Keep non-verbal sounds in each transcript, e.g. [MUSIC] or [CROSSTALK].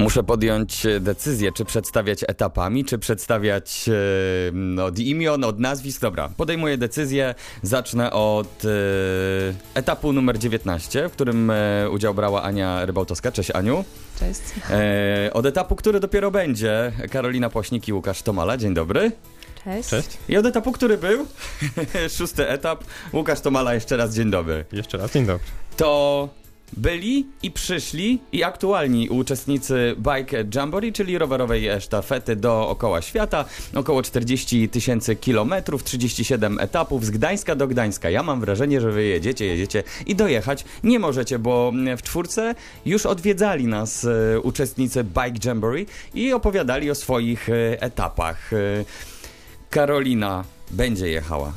Muszę podjąć e, decyzję, czy przedstawiać etapami, czy przedstawiać e, od imion, od nazwisk. Dobra, podejmuję decyzję. Zacznę od e, etapu numer 19, w którym e, udział brała Ania Rybałtowska. Cześć Aniu. Cześć. Od etapu, który dopiero będzie, Karolina Pośnik i Łukasz Tomala. Dzień dobry. Cześć. Cześć. I od etapu, który był, [LAUGHS] szósty etap, Łukasz Tomala. Jeszcze raz dzień dobry. Jeszcze raz, dzień dobry. to byli i przyszli i aktualni uczestnicy Bike Jamboree, czyli rowerowej sztafety dookoła świata. Około 40 tysięcy kilometrów, 37 etapów z Gdańska do Gdańska. Ja mam wrażenie, że wy jedziecie, jedziecie i dojechać nie możecie, bo w czwórce już odwiedzali nas e, uczestnicy Bike Jamboree i opowiadali o swoich e, etapach. E, Karolina będzie jechała.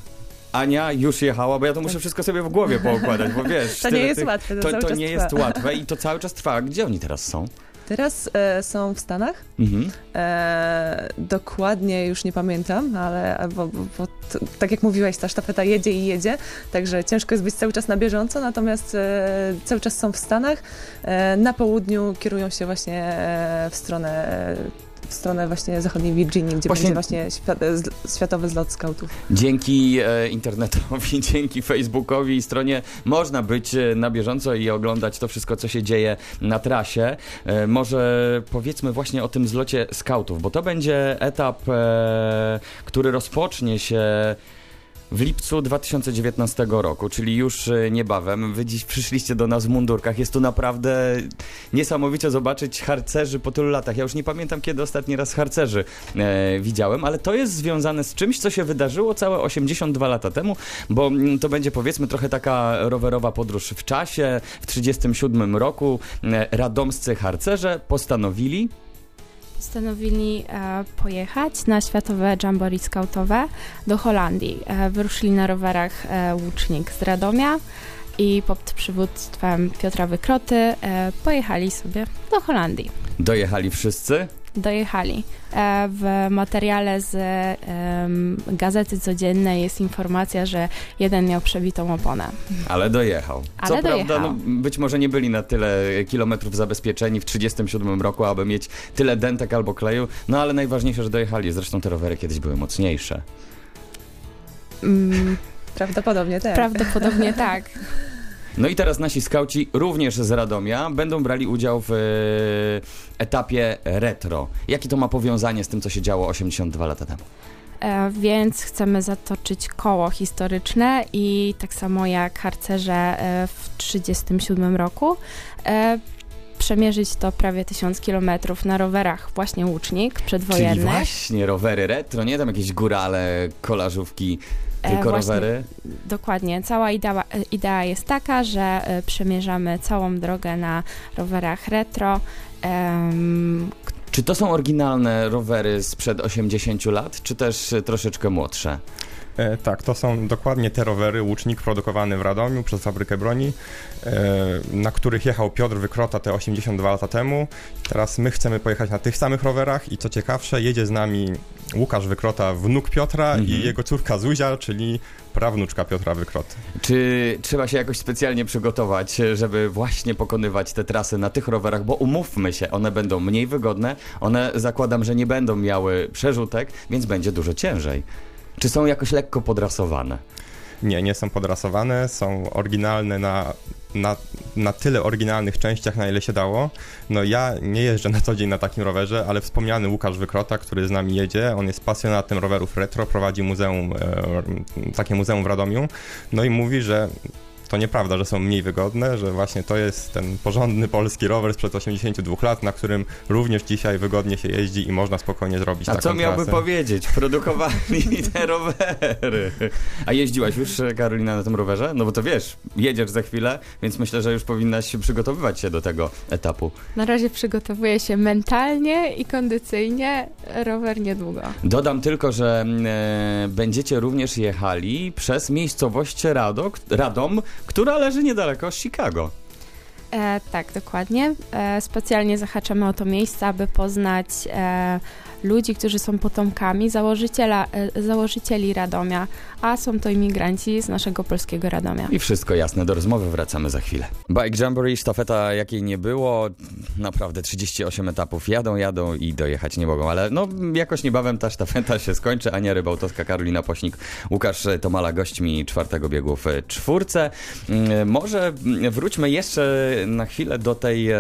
Ania już jechała, bo ja to muszę wszystko sobie w głowie poukładać, bo wiesz... To nie jest tych- łatwe, to, to, to nie trwa. jest łatwe i to cały czas trwa. Gdzie oni teraz są? Teraz e, są w Stanach. Mhm. E, dokładnie już nie pamiętam, ale bo, bo, bo t, tak jak mówiłeś, ta sztafeta jedzie i jedzie, także ciężko jest być cały czas na bieżąco, natomiast e, cały czas są w Stanach. E, na południu kierują się właśnie e, w stronę e, w stronę właśnie zachodniej Virginii, gdzie Właśnie- będzie właśnie z, światowy zlot skautów. Dzięki e, internetowi, [LAUGHS] dzięki Facebookowi i stronie można być e, na bieżąco i oglądać to wszystko, co się dzieje na trasie. E, może powiedzmy właśnie o tym zlocie skautów, bo to będzie etap, e, który rozpocznie się w lipcu 2019 roku, czyli już e, niebawem. Wy dziś przyszliście do nas w mundurkach. Jest tu naprawdę niesamowicie zobaczyć harcerzy po tylu latach. Ja już nie pamiętam, kiedy ostatni raz harcerzy e, widziałem, ale to jest związane z czymś, co się wydarzyło całe 82 lata temu, bo mm, to będzie powiedzmy trochę taka rowerowa podróż w czasie. W 37 roku e, radomscy harcerze postanowili Postanowili e, pojechać na światowe jamboree scoutowe do Holandii. E, wyruszyli na rowerach e, Łucznik z Radomia i pod przywództwem Piotra Wykroty pojechali sobie do Holandii. Dojechali wszyscy, Dojechali. E, w materiale z gazety codziennej jest informacja, że jeden miał przebitą oponę. ale dojechał. Ale Co prawda, dojechał. no, być może nie byli na tyle kilometrów zabezpieczeni w 37 roku, aby mieć tyle dentek albo kleju, no ale najważniejsze, że dojechali. Zresztą te rowery kiedyś były mocniejsze. Mm, Prawdopodobnie tak. prawdopodobnie [LAUGHS] tak. No i teraz nasi skauci również z Radomia będą brali udział w e, etapie retro. Jakie to ma powiązanie z tym, co się działo 82 lata temu? E, więc chcemy zatoczyć koło historyczne i tak samo jak harcerze e, w 1937 roku przemierzyć to prawie 1000 kilometrów na rowerach właśnie łucznik Czyli przedwojennych. właśnie rowery retro, nie tam jakieś górale, kolażówki, tylko właśnie rowery. Dokładnie. Cała idea, e, idea jest taka, że e, przemierzamy całą drogę na rowerach retro. Czy to są oryginalne rowery sprzed 80 lat, czy też e, troszeczkę młodsze? E, tak, to są dokładnie te rowery, łucznik produkowany w Radomiu przez fabrykę broni, e, na których jechał Piotr Wykrota te 82 lata temu. Teraz my chcemy pojechać na tych samych rowerach i co ciekawsze, jedzie z nami Łukasz Wykrota, wnuk Piotra Mhm. i jego córka Zuzia, czyli prawnuczka Piotra Wykroty. Czy trzeba się jakoś specjalnie przygotować, żeby właśnie pokonywać te trasy na tych rowerach? Bo umówmy się, one będą mniej wygodne, one zakładam, że nie będą miały przerzutek, więc będzie dużo ciężej. Czy są jakoś lekko podrasowane? Nie, nie są podrasowane, są oryginalne na, na, na tyle oryginalnych częściach, na ile się dało. No ja nie jeżdżę na co dzień na takim rowerze, ale wspomniany Łukasz Wykrota, który z nami jedzie, on jest pasjonatem rowerów retro, prowadzi muzeum, e, takie muzeum w Radomiu, no i mówi, że to nieprawda, że są mniej wygodne, że właśnie to jest ten porządny polski rower sprzed 82 lat, na którym również dzisiaj wygodnie się jeździ i można spokojnie zrobić A taką co miałby trasę. powiedzieć? Produkowali [LAUGHS] te rowery. A jeździłaś już, Karolina, na tym rowerze? No bo to wiesz, jedziesz za chwilę, więc myślę, że już powinnaś się przygotowywać się do tego etapu. Na razie przygotowuję się mentalnie i kondycyjnie. Rower niedługo. Dodam tylko, że mm, e, będziecie również jechali przez miejscowość Radok, Radom, która leży niedaleko Chicago. E, tak, dokładnie. E, specjalnie zahaczamy o to miejsce, aby poznać e, ludzi, którzy są potomkami założyciela, e, założycieli Radomia, a są to imigranci z naszego polskiego Radomia. I wszystko jasne, do rozmowy wracamy za chwilę. Bike Jamboree, sztafeta jakiej nie było, naprawdę 38 etapów, jadą, jadą i dojechać nie mogą, ale no jakoś niebawem ta sztafeta się skończy. Ania Rybałtowska, Karolina Pośnik, Łukasz Tomala gośćmi czwartego biegu w czwórce. Mm, Może wróćmy jeszcze na chwilę do tej e,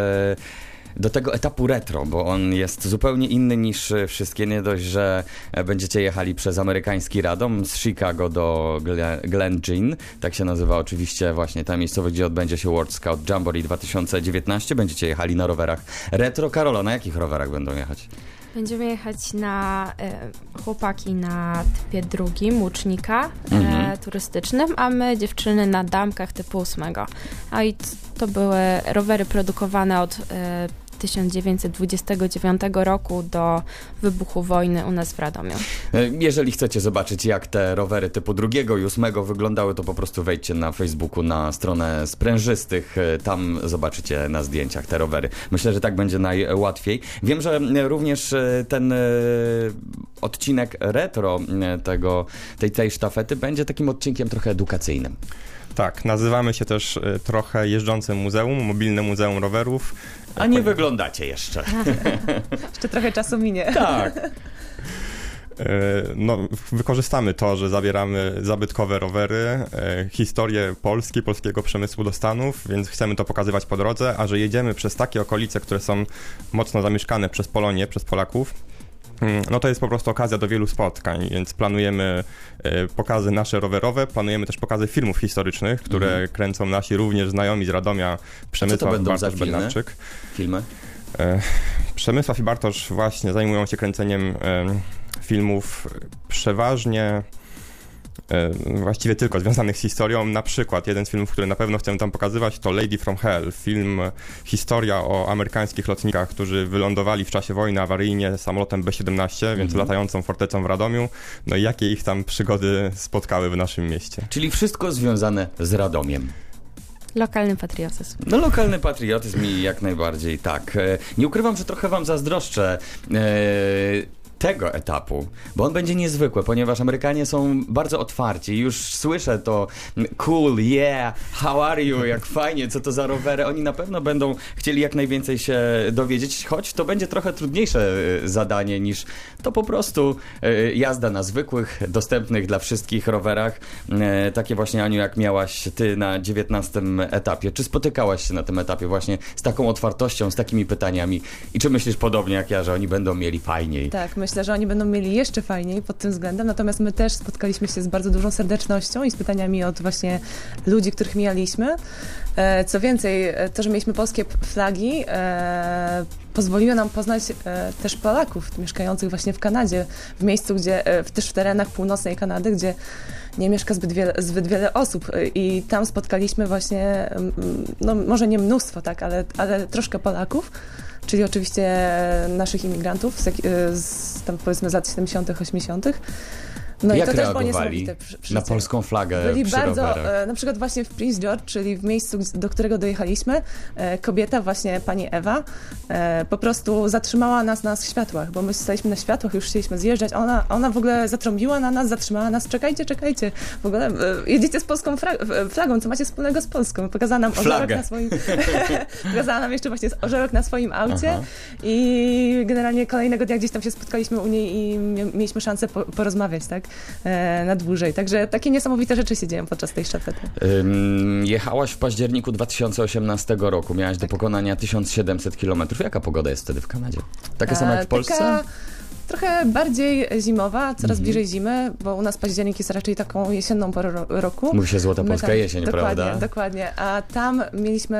do tego etapu retro, bo on jest zupełnie inny niż wszystkie. Nie dość, że będziecie jechali przez amerykański Radom z Chicago do Gle- Glen Jean, tak się nazywa oczywiście właśnie ta miejscowość, gdzie odbędzie się World Scout Jamboree 2019. Będziecie jechali na rowerach retro. Karola, na jakich rowerach będą jechać? Będziemy jechać na e, chłopaki na typie drugim, łucznika Mhm. e, turystycznym, a my dziewczyny na damkach typu ósmego. A i to były rowery produkowane od e, 1929 roku do wybuchu wojny u nas w Radomiu. E, Jeżeli chcecie zobaczyć, jak te rowery typu drugiego i ósmego wyglądały, to po prostu wejdźcie na Facebooku na stronę sprężystych. E, Tam zobaczycie na zdjęciach te rowery. Myślę, że tak będzie najłatwiej. Wiem, że e, również ten odcinek retro tego, tej, tej sztafety będzie takim odcinkiem trochę edukacyjnym. Tak, nazywamy się też y, trochę jeżdżącym muzeum, mobilne muzeum rowerów. A nie wyglądacie jeszcze. [LAUGHS] Jeszcze trochę czasu minie. Tak. E, No, wykorzystamy to, że zabieramy zabytkowe rowery, e, historię Polski, polskiego przemysłu do Stanów, więc chcemy to pokazywać po drodze, a że jedziemy przez takie okolice, które są mocno zamieszkane przez Polonię, przez Polaków, no to jest po prostu okazja do wielu spotkań, więc planujemy e, pokazy nasze rowerowe, planujemy też pokazy filmów historycznych, które Mhm. kręcą nasi również znajomi z Radomia, Przemysław Bartosz? Bednarczyk. Filmy? E, Przemysław i Bartosz właśnie zajmują się kręceniem filmów przeważnie właściwie tylko związanych z historią. Na przykład jeden z filmów, który na pewno chcę tam pokazywać to Lady from Hell, film e, historia o amerykańskich lotnikach, którzy wylądowali w czasie wojny awaryjnie samolotem B-17, więc Mhm. latającą fortecą w Radomiu. No i jakie ich tam przygody spotkały w naszym mieście. Czyli wszystko związane z Radomiem. Lokalny patriotyzm. No lokalny patriotyzm i jak najbardziej tak. E, Nie ukrywam, że trochę wam zazdroszczę e, tego etapu, bo on będzie niezwykły, ponieważ Amerykanie są bardzo otwarci. Już słyszę to mm, cool, yeah, how are you, jak [LAUGHS] fajnie, co to za rowery. Oni na pewno będą chcieli jak najwięcej się dowiedzieć, choć to będzie trochę trudniejsze e, zadanie niż to po prostu e, jazda na zwykłych, dostępnych dla wszystkich rowerach. E, Takie właśnie, Aniu, jak miałaś ty na 19 etapie. Czy spotykałaś się na tym etapie właśnie z taką otwartością, z takimi pytaniami? I czy myślisz podobnie jak ja, że oni będą mieli fajniej? Tak, myślę, że oni będą mieli jeszcze fajniej pod tym względem, natomiast my też spotkaliśmy się z bardzo dużą serdecznością i z pytaniami od właśnie ludzi, których mijaliśmy. E, Co więcej, to, że mieliśmy polskie flagi, pozwoliło nam poznać e, też Polaków mieszkających właśnie w Kanadzie, w miejscu, gdzie, e, też w terenach północnej Kanady, gdzie nie mieszka zbyt wiele, zbyt wiele osób e, i tam spotkaliśmy właśnie, no może nie mnóstwo, tak, ale, ale troszkę Polaków, czyli oczywiście naszych imigrantów z, z tam powiedzmy z lat 70., 80. No Jak i to też było przy, Na polską flagę Byli przy bardzo, rowerach. e, na przykład właśnie w Prince George, czyli w miejscu, do którego dojechaliśmy, e, kobieta, właśnie pani Ewa, e, po prostu zatrzymała nas na światłach, bo my staliśmy na światłach, już chcieliśmy zjeżdżać, ona, ona w ogóle zatrąbiła na nas, zatrzymała nas, czekajcie, czekajcie, w ogóle jedziecie z polską flagą, co macie wspólnego z Polską? Pokazała nam orzełek Flagę. na swoim, [LAUGHS] pokazała nam jeszcze właśnie orzełek na swoim aucie Aha. i generalnie kolejnego dnia gdzieś tam się spotkaliśmy u niej i mieliśmy szansę po, porozmawiać, tak, na dłużej. Także takie niesamowite rzeczy się dzieją podczas tej sztafety. Jechałaś w październiku 2018 roku, miałaś do pokonania 1700 km. Jaka pogoda jest wtedy w Kanadzie? Taka sama jak w E, Polsce? Taka trochę bardziej zimowa, coraz Mhm. bliżej zimy, bo u nas październik jest raczej taką jesienną porą ro- roku. Mówi się Złota Polska tam- jesień, dokładnie, prawda? Dokładnie, a tam mieliśmy,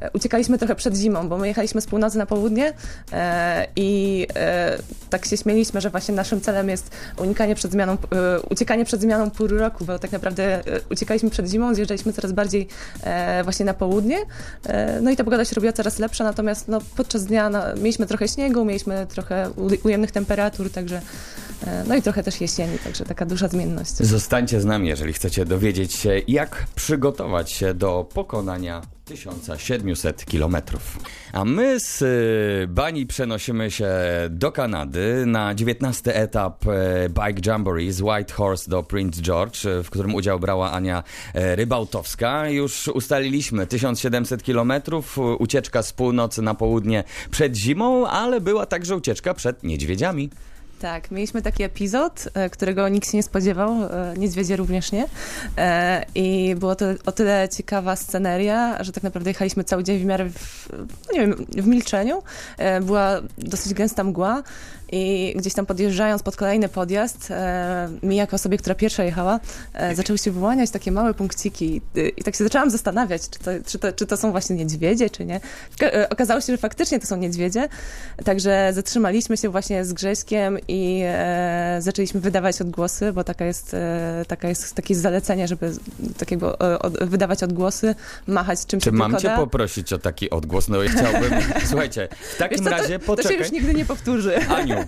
e, uciekaliśmy trochę przed zimą, bo my jechaliśmy z północy na południe e, i e, tak się śmieliśmy, że właśnie naszym celem jest unikanie przed zmianą, e, uciekanie przed zmianą pór roku, bo tak naprawdę e, uciekaliśmy przed zimą, zjeżdżaliśmy coraz bardziej e, właśnie na południe, no i ta pogoda się robiła coraz lepsza, natomiast no, podczas dnia no, mieliśmy trochę śniegu, mieliśmy trochę ujemnych temperatur, także E, No i trochę też jesieni, także taka duża zmienność. Zostańcie z nami, jeżeli chcecie dowiedzieć się, jak przygotować się do pokonania 1700 kilometrów. A my z y, Bani przenosimy się do Kanady na 19 etap e, Bike Jamboree z White Horse do Prince George, e, w którym udział brała Ania e, Rybałtowska. Już ustaliliśmy 1700 kilometrów, ucieczka z północy na południe przed zimą, ale była także ucieczka przed niedźwiedziami. Tak, mieliśmy taki epizod, e, którego nikt się nie spodziewał, e, niedźwiedzie również nie. E, I było to o tyle ciekawa sceneria, że tak naprawdę jechaliśmy cały dzień w miarę, w, nie wiem, w milczeniu. Była dosyć gęsta mgła i gdzieś tam podjeżdżając pod kolejny podjazd, e, mi jako osobie, która pierwsza jechała, e, zaczęły się wyłaniać takie małe punkciki I- i tak się zaczęłam zastanawiać, czy to, czy to, czy to są właśnie niedźwiedzie, czy nie. E, Okazało się, że faktycznie to są niedźwiedzie, Także zatrzymaliśmy się właśnie z Grześkiem i e, zaczęliśmy wydawać odgłosy, bo taka jest, e, taka jest takie zalecenie, żeby takiego e, od, wydawać odgłosy, machać czym Czy mam tylko cię da. poprosić o taki odgłos? No i chciałbym... [LAUGHS] Słuchajcie, w Wiesz takim to, razie to się poczekaj. już nigdy nie powtórzy. Aniu,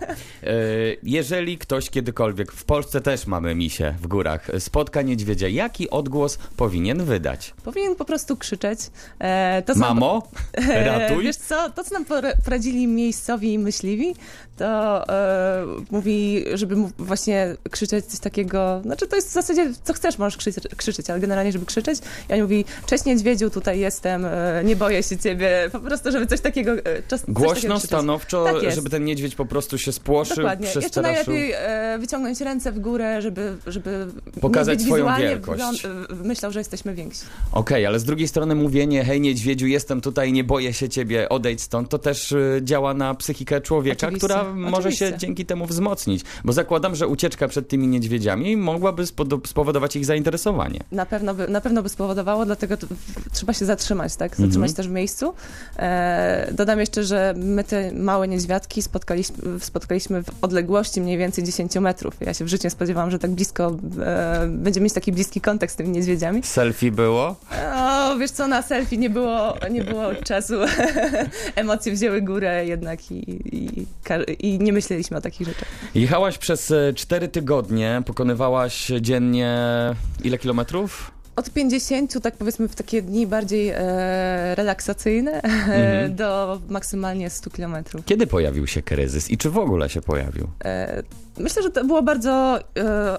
jeżeli ktoś kiedykolwiek, w Polsce też mamy misie w górach, spotka niedźwiedzia, jaki odgłos powinien wydać? Powinien po prostu krzyczeć. E, to Mamo, [LAUGHS] E, ratuj. Wiesz co, to co nam pora- poradzili miejscowi myśliwi, to e, mówi, żeby mu właśnie krzyczeć coś takiego, znaczy to jest w zasadzie, co chcesz, możesz krzyczeć, krzyczeć ale generalnie, żeby krzyczeć. I on mówi, cześć niedźwiedziu, tutaj jestem, e, nie boję się ciebie, po prostu, żeby coś takiego, e, coś takiego Głośno, krzyczeć. stanowczo, Tak żeby ten niedźwiedź po prostu się spłoszył, Dokładnie. Jeszcze przestraszył. najlepiej e, wyciągnąć ręce w górę, żeby, żeby Pokazać swoją wizualnie wielkość. e, myślał, że jesteśmy więksi. Okej, ale z drugiej strony mówienie, hej niedźwiedziu, jestem tutaj, nie boję się ciebie, odejdź stąd, to też y, działa na psychikę człowieka, Oczywiście, która może się dzięki temu wzmocnić. Bo zakładam, że ucieczka przed tymi niedźwiedziami mogłaby spowodować ich zainteresowanie. Na pewno by, na pewno by spowodowało, dlatego trzeba się zatrzymać, tak? Zatrzymać Mhm. też w miejscu. E, dodam jeszcze, że my te małe niedźwiadki spotkaliśmy, spotkaliśmy w odległości mniej więcej 10 metrów. Ja się w życiu nie spodziewałam, że tak blisko e, będzie mieć taki bliski kontakt z tymi niedźwiedziami. Selfie było? O, wiesz co, na selfie nie było, nie było czasu. [LAUGHS] Emocje wzięły górę jednak i, i, i nie myśleliśmy o takich rzeczach. Jechałaś przez e, cztery tygodnie, pokonywałaś dziennie ile kilometrów? Od 50, tak powiedzmy, w takie dni bardziej e, relaksacyjne [LAUGHS] Mhm. do maksymalnie 100 kilometrów. Kiedy pojawił się kryzys i czy w ogóle się pojawił? E, Myślę, że to było bardzo e,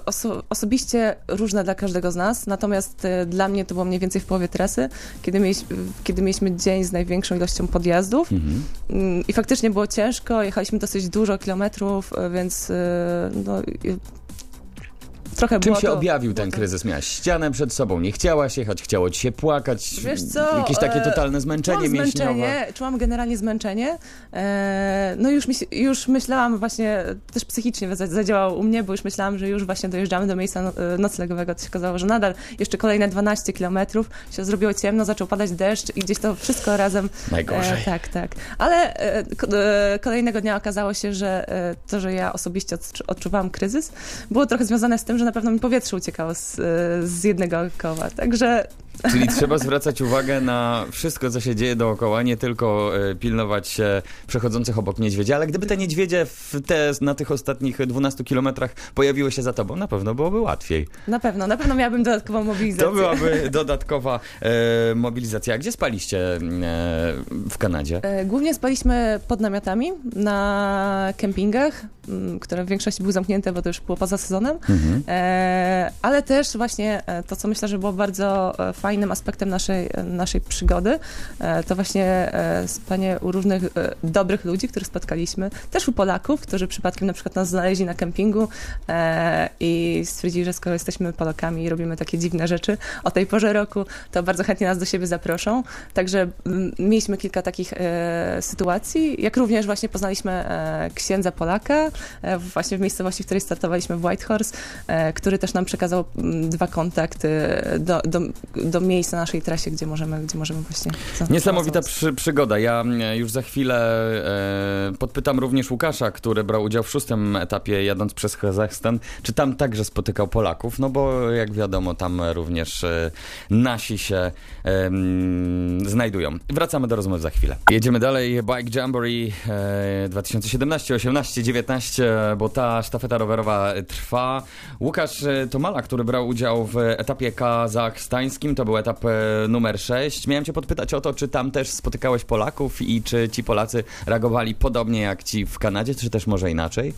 oso- osobiście różne dla każdego z nas, natomiast e, dla mnie to było mniej więcej w połowie trasy, kiedy, mieliś, kiedy mieliśmy dzień z największą ilością podjazdów Mhm. Mm, i faktycznie było ciężko, jechaliśmy dosyć dużo kilometrów, e, więc e, no, trochę Czym było się to, objawił ten kryzys? Miałaś ścianę przed sobą, nie chciałaś jechać, chciało ci się płakać, Wiesz co, jakieś takie e, totalne zmęczenie Czułam mięśniowe. zmęczenie, czułam generalnie zmęczenie. E, no już, mi, już myślałam właśnie, też psychicznie za- zadziałało u mnie, bo już myślałam, że już właśnie dojeżdżamy do miejsca no, e, noclegowego. To się okazało, że nadal jeszcze kolejne 12 kilometrów się zrobiło ciemno, zaczął padać deszcz i gdzieś to wszystko razem Najgorzej. E, tak, tak. Ale e, ko- kolejnego dnia okazało się, że to, że ja osobiście odczu- odczuwałam kryzys, było trochę związane z tym, że na pewno mi powietrze uciekało z, e, z jednego koła. Także Czyli trzeba zwracać uwagę na wszystko, co się dzieje dookoła, nie tylko e, pilnować się przechodzących obok niedźwiedzi, ale gdyby te niedźwiedzie te, na tych ostatnich 12 kilometrach pojawiły się za tobą, na pewno byłoby łatwiej. na pewno, na pewno miałabym dodatkową mobilizację. To byłaby dodatkowa e, mobilizacja. A gdzie spaliście e, w Kanadzie? E, Głównie spaliśmy pod namiotami na kempingach, m, które w większości były zamknięte, bo to już było poza sezonem. Mhm. E, ale też właśnie e, to, co myślę, że było bardzo e, fajnym aspektem naszej, e, naszej przygody, e, to właśnie e, spanie u różnych e, dobrych ludzi, których spotkaliśmy. Też u Polaków, którzy przypadkiem na przykład nas znaleźli na kempingu e, i stwierdzili, że skoro jesteśmy Polakami i robimy takie dziwne rzeczy o tej porze roku, to bardzo chętnie nas do siebie zaproszą. Także mieliśmy kilka takich e, sytuacji, jak również właśnie poznaliśmy e, księdza Polaka, e, właśnie w miejscowości, w której startowaliśmy w Whitehorse, e, który też nam przekazał dwa kontakty do, do, do miejsca na naszej trasie, gdzie możemy, gdzie możemy właśnie... Niesamowita przy, przygoda. Ja mm, już za chwilę e, podpytam również Łukasza, który brał udział w szóstym etapie jadąc przez Kazachstan, czy tam także spotykał Polaków, no bo jak wiadomo, tam również e, nasi się em, znajdują. Wracamy do rozmowy za chwilę. Jedziemy dalej, Bike Jamboree e, 2017, 18, 19, bo ta sztafeta rowerowa trwa. Łukasz e, Tomala, który brał udział w etapie kazachstańskim, to był etap e, numer 6. Miałem cię podpytać o to, czy tam też spotykałeś Polaków i czy ci Polacy reagowali podobnie jak ci w Kanadzie, czy też może inaczej?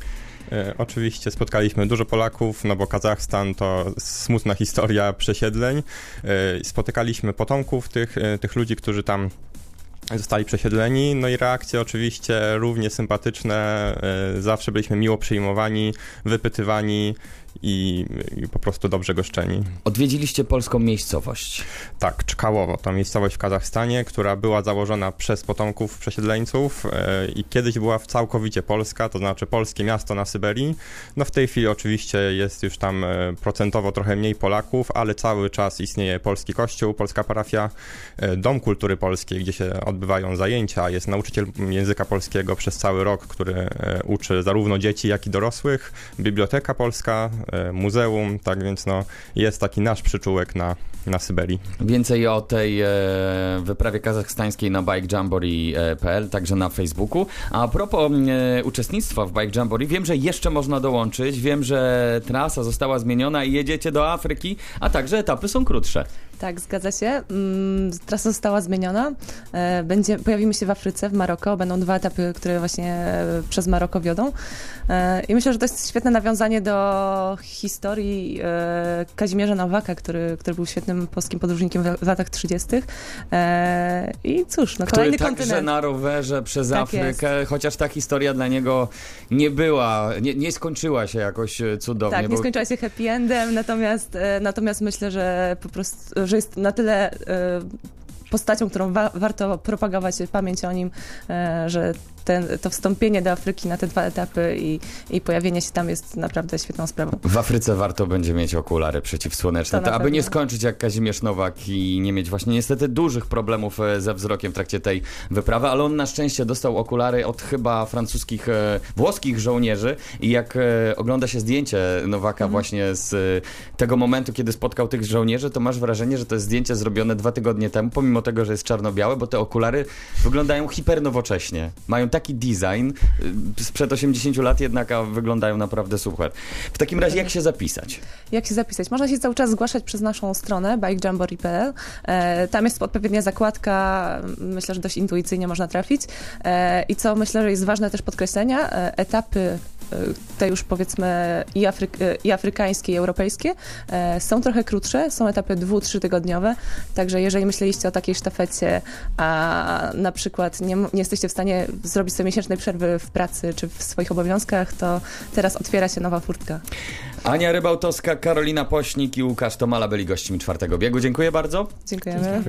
E, Oczywiście spotkaliśmy dużo Polaków, no bo Kazachstan to smutna historia przesiedleń. E, Spotykaliśmy potomków tych, tych ludzi, którzy tam zostali przesiedleni, no i reakcje oczywiście równie sympatyczne. Zawsze byliśmy miło przyjmowani, wypytywani i, i po prostu dobrze goszczeni. Odwiedziliście polską miejscowość. Tak, Czkałowo, to miejscowość w Kazachstanie, która była założona przez potomków przesiedleńców e, i kiedyś była całkowicie polska, to znaczy polskie miasto na Syberii. No w tej chwili oczywiście jest już tam e, procentowo trochę mniej Polaków, ale cały czas istnieje polski kościół, polska parafia, e, Dom Kultury Polskiej, gdzie się odbywają zajęcia. Jest nauczyciel języka polskiego przez cały rok, który uczy zarówno dzieci, jak i dorosłych. Biblioteka polska, muzeum, tak więc no jest taki nasz przyczółek na, na Syberii. Więcej o tej e, wyprawie kazachstańskiej na bikejamboree.pl, także na Facebooku. A propos e, uczestnictwa w Bike Jamboree, wiem, że jeszcze można dołączyć, wiem, że trasa została zmieniona i jedziecie do Afryki, a także etapy są krótsze. Tak, zgadza się. Mm, Trasa została zmieniona. E, Będzie, pojawimy się w Afryce, w Maroko. Będą dwa etapy, które właśnie e, przez Maroko wiodą. E, I myślę, że to jest świetne nawiązanie do historii Kazimierza Nowaka, który, który był świetnym polskim podróżnikiem w latach 30. E, I cóż, no Który kolejny także kontynent. na rowerze przez Tak Afrykę, chociaż ta historia dla niego nie była, nie, nie skończyła się jakoś cudownie. Tak, nie bo- skończyła się happy endem, natomiast, natomiast myślę, że po prostu, że jest na tyle e, postacią, którą wa- warto propagować pamięć o nim, e, że ten, to wstąpienie do Afryki na te dwa etapy i, i pojawienie się tam jest naprawdę świetną sprawą. W Afryce warto będzie mieć okulary przeciwsłoneczne, To to, aby nie skończyć jak Kazimierz Nowak i nie mieć właśnie niestety dużych problemów e, ze wzrokiem w trakcie tej wyprawy, ale on na szczęście dostał okulary od chyba francuskich, e, włoskich żołnierzy i jak e, ogląda się zdjęcie Nowaka Mhm. właśnie z tego momentu, kiedy spotkał tych żołnierzy, to masz wrażenie, że to jest zdjęcie zrobione dwa tygodnie temu, pomimo tego, że jest czarno-białe, bo te okulary wyglądają hipernowocześnie. Mają taki design y, sprzed 80 lat jednak, a wyglądają naprawdę super. W takim razie jak się zapisać? Jak się zapisać? Można się cały czas zgłaszać przez naszą stronę bikejamboree.pl. E, Tam jest odpowiednia zakładka, myślę, że dość intuicyjnie można trafić. E, I co myślę, że jest ważne też podkreślenia, e, etapy te już powiedzmy i, i afrykańskie, i europejskie są trochę krótsze, są etapy dwu, trzy tygodniowe, także jeżeli myśleliście o takiej sztafecie, a na przykład nie, nie jesteście w stanie zrobić sobie miesięcznej przerwy w pracy czy w swoich obowiązkach, to teraz otwiera się nowa furtka. Ania Rybałtowska, Karolina Pośnik i Łukasz Tomala byli gośćmi czwartego biegu. Dziękuję bardzo. Dziękujemy.